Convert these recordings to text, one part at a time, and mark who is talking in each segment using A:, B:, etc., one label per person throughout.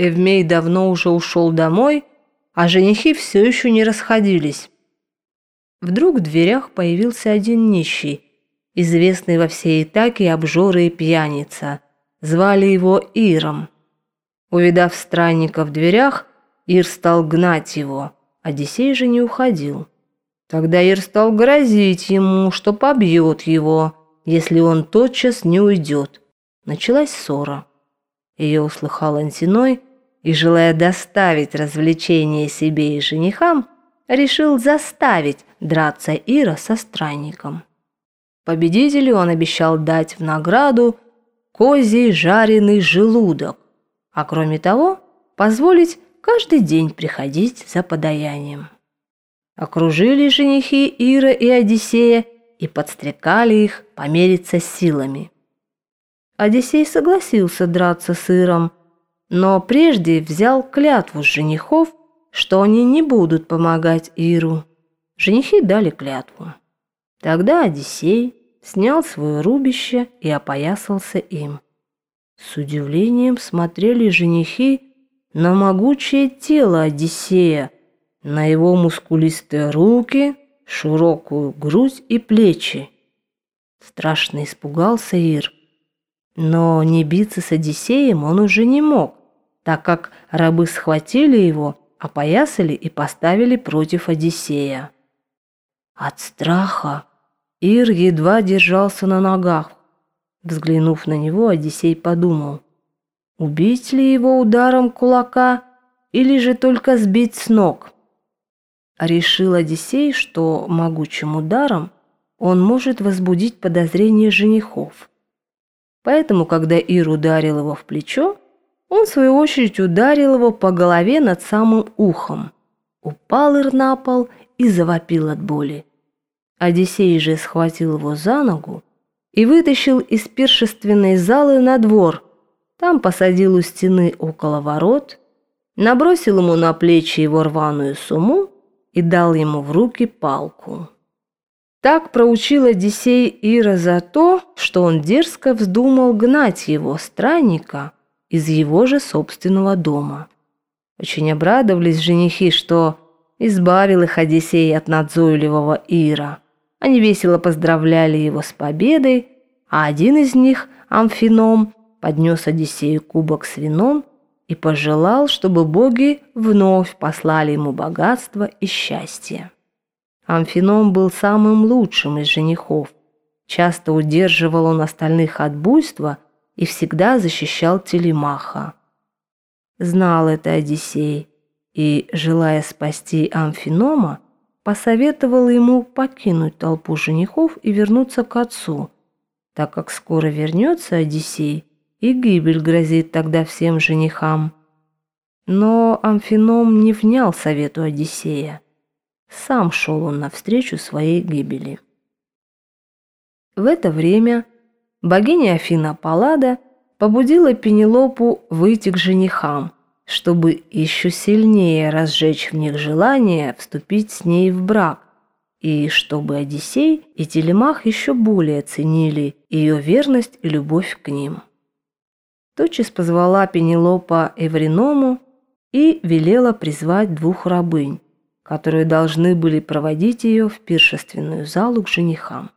A: Эвмей давно уже ушел домой, а женихи все еще не расходились. Вдруг в дверях появился один нищий, известный во всей Итаке обжора и пьяница. Звали его Иром. Увидав странника в дверях, Ир стал гнать его. Одиссей же не уходил. Тогда Ир стал грозить ему, что побьет его, если он тотчас не уйдет. Началась ссора. Ее услыхал Антиной и, желая доставить развлечение себе и женихам, решил заставить драться Ира со странником. Победителю он обещал дать в награду козий жареный желудок, а кроме того позволить каждый день приходить за подаянием. Окружили женихи Ира и Одиссея и подстрекали их помериться силами. Одиссей согласился драться с Иром, но прежде взял клятву с женихов, что они не будут помогать Иру. Женихи дали клятву. Тогда Одиссей снял свое рубище и опоясался им. С удивлением смотрели женихи на могучее тело Одиссея, на его мускулистые руки, широкую грудь и плечи. Страшно испугался Ир. Но не биться с Одиссеем он уже не мог, так как рабы схватили его, опоясали и поставили против Одиссея. От страха Ир едва держался на ногах. Взглянув на него, Одиссей подумал, убить ли его ударом кулака или же только сбить с ног. Решил Одиссей, что могучим ударом он может возбудить подозрение женихов. Поэтому, когда Ир ударил его в плечо, он, в свою очередь, ударил его по голове над самым ухом. Упал Ир на пол и завопил от боли. Одиссей же схватил его за ногу и вытащил из пиршественной залы на двор. Там посадил у стены около ворот, набросил ему на плечи его рваную сумму и дал ему в руки палку. Так проучил Одиссей Ира за то, что он дерзко вздумал гнать его, странника, из его же собственного дома. Очень обрадовались женихи, что избавил их Одиссей от надзойливого Ира. Они весело поздравляли его с победой, а один из них, Амфином, поднес Одиссею кубок с вином и пожелал, чтобы боги вновь послали ему богатство и счастье. Амфином был самым лучшим из женихов. Часто удерживал он остальных от буйства и всегда защищал Телемаха. Знал это Одиссей и, желая спасти Амфинома, посоветовал ему покинуть толпу женихов и вернуться к отцу, так как скоро вернется Одиссей, и гибель грозит тогда всем женихам. Но Амфином не внял совету Одиссея. Сам шел он навстречу своей гибели. В это время богиня Афина Паллада побудила Пенелопу выйти к женихам – чтобы еще сильнее разжечь в них желание вступить с ней в брак, и чтобы Одиссей и Телемах еще более ценили ее верность и любовь к ним. Тотчас позвала Пенелопа Эвриному и велела призвать двух рабынь, которые должны были проводить ее в пиршественную залу к женихам.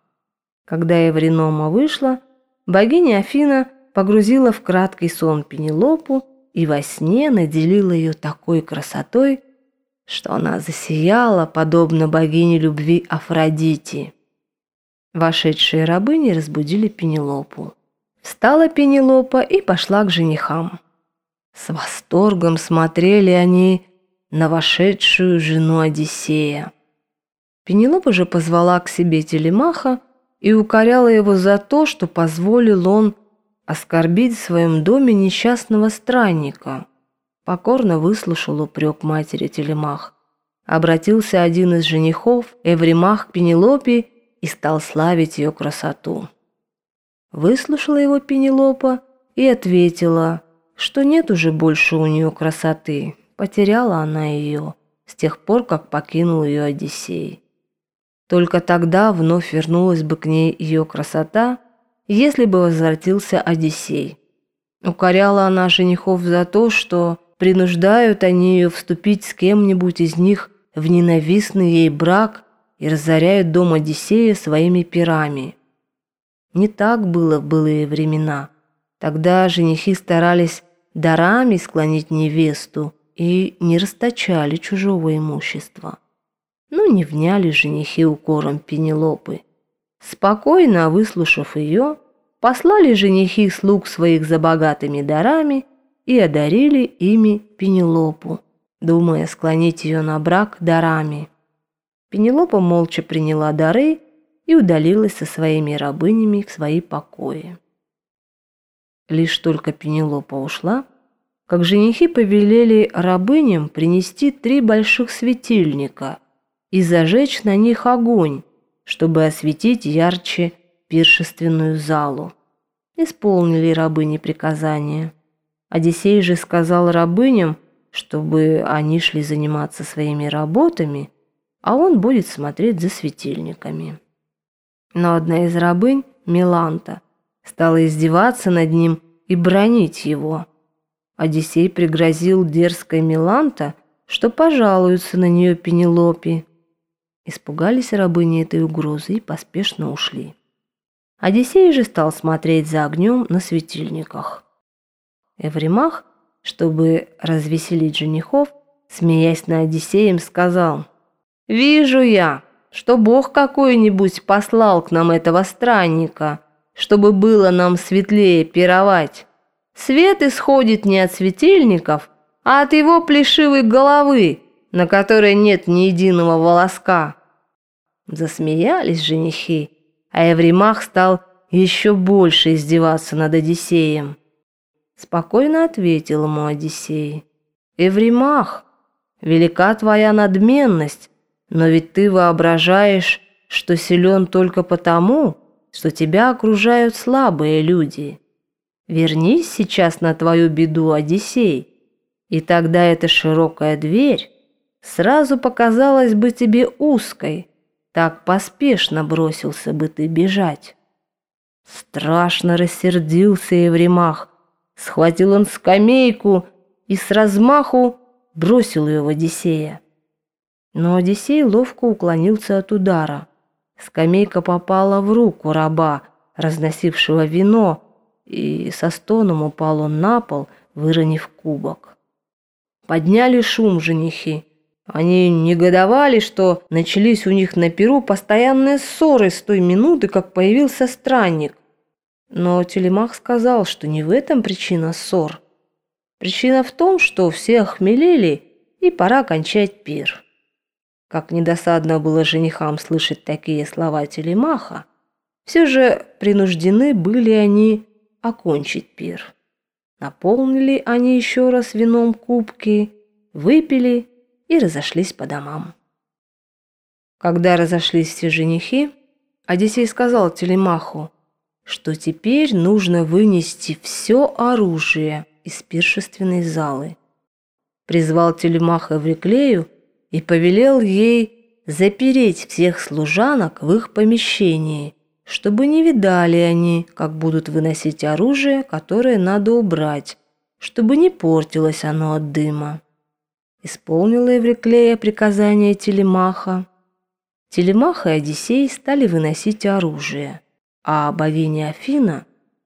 A: Когда Эвринома вышла, богиня Афина погрузила в краткий сон Пенелопу и во сне наделила ее такой красотой, что она засияла, подобно богине любви Афродите. Вошедшие рабыни разбудили Пенелопу. Встала Пенелопа и пошла к женихам. С восторгом смотрели они на вошедшую жену Одиссея. Пенелопа же позвала к себе Телемаха и укоряла его за то, что позволил он оскорбить в своем доме несчастного странника. Покорно выслушал упрек матери Телемах. Обратился один из женихов, Эвримах к Пенелопе, и стал славить ее красоту. Выслушала его Пенелопа и ответила, что нет уже больше у нее красоты, потеряла она ее с тех пор, как покинул ее Одиссей. Только тогда вновь вернулась бы к ней ее красота – если бы возвратился Одиссей. Укоряла она женихов за то, что принуждают они ее вступить с кем-нибудь из них в ненавистный ей брак и разоряют дом Одиссея своими пирами. Не так было в былые времена. Тогда женихи старались дарами склонить невесту и не расточали чужого имущества. Но не вняли женихи укором Пенелопы. Спокойно выслушав ее, послали женихи слуг своих за богатыми дарами и одарили ими Пенелопу, думая склонить ее на брак дарами. Пенелопа молча приняла дары и удалилась со своими рабынями в свои покои. Лишь только Пенелопа ушла, как женихи повелели рабыням принести три больших светильника и зажечь на них огонь, чтобы осветить ярче пиршественную залу. Исполнили рабыни приказания. Одиссей же сказал рабыням, чтобы они шли заниматься своими работами, а он будет смотреть за светильниками. Но одна из рабынь, Миланта, стала издеваться над ним и бронить его. Одиссей пригрозил дерзкой Миланта, что пожалуются на нее Пенелопе. Испугались рабыни этой угрозы и поспешно ушли. Одиссей же стал смотреть за огнем на светильниках. Эвримах, чтобы развеселить женихов, смеясь на Одиссеем, сказал, «Вижу я, что Бог какой-нибудь послал к нам этого странника, чтобы было нам светлее пировать. Свет исходит не от светильников, а от его плешивой головы, на которой нет ни единого волоска». Засмеялись женихи, а Евремах стал еще больше издеваться над Одиссеем. Спокойно ответил ему Одиссей. «Евремах, велика твоя надменность, но ведь ты воображаешь, что силен только потому, что тебя окружают слабые люди. Вернись сейчас на твою беду, Одиссей, и тогда эта широкая дверь сразу показалась бы тебе узкой, так поспешно бросился бы ты бежать. Страшно рассердился Евремах, схватил он скамейку и с размаху бросил ее в Одиссея. Но Одиссей ловко уклонился от удара. Скамейка попала в руку раба, разносившего вино, и со стоном упал он на пол, выронив кубок. Подняли шум женихи. Они негодовали, что начались у них на перу постоянные ссоры с той минуты, как появился странник. Но Телемах сказал, что не в этом причина ссор. Причина в том, что все охмелели, и пора кончать пир. Как недосадно было женихам слышать такие слова Телемаха, все же принуждены были они окончить пир. Наполнили они еще раз вином кубки, выпили и разошлись по домам. Когда разошлись все женихи, Одиссей сказал Телемаху, что теперь нужно вынести все оружие из пиршественной залы. Призвал Телемаха Эвриклею и повелел ей запереть всех служанок в их помещении, чтобы не видали они, как будут выносить оружие, которое надо убрать, чтобы не портилось оно от дыма. Исполнила Евриклея приказание Телемаха. Телемах и Одиссей стали выносить оружие, а богиня Афина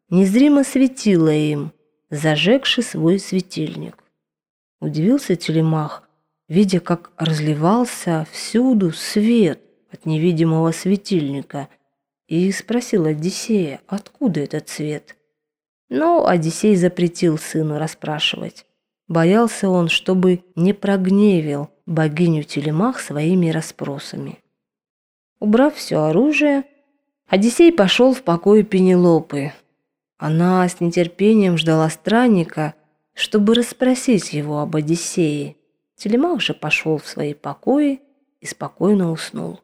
A: незримо светила им, зажегши свой светильник. Удивился Телемах, видя, как разливался всюду свет от невидимого светильника, и спросил Одиссея, откуда этот свет. Но Одиссей запретил сыну расспрашивать. Боялся он, чтобы не прогневил богиню Телемах своими расспросами. Убрав все оружие, Одиссей пошел в покой Пенелопы. Она с нетерпением ждала странника, чтобы расспросить его об Одиссее. Телемах же пошел в свои покои и спокойно уснул.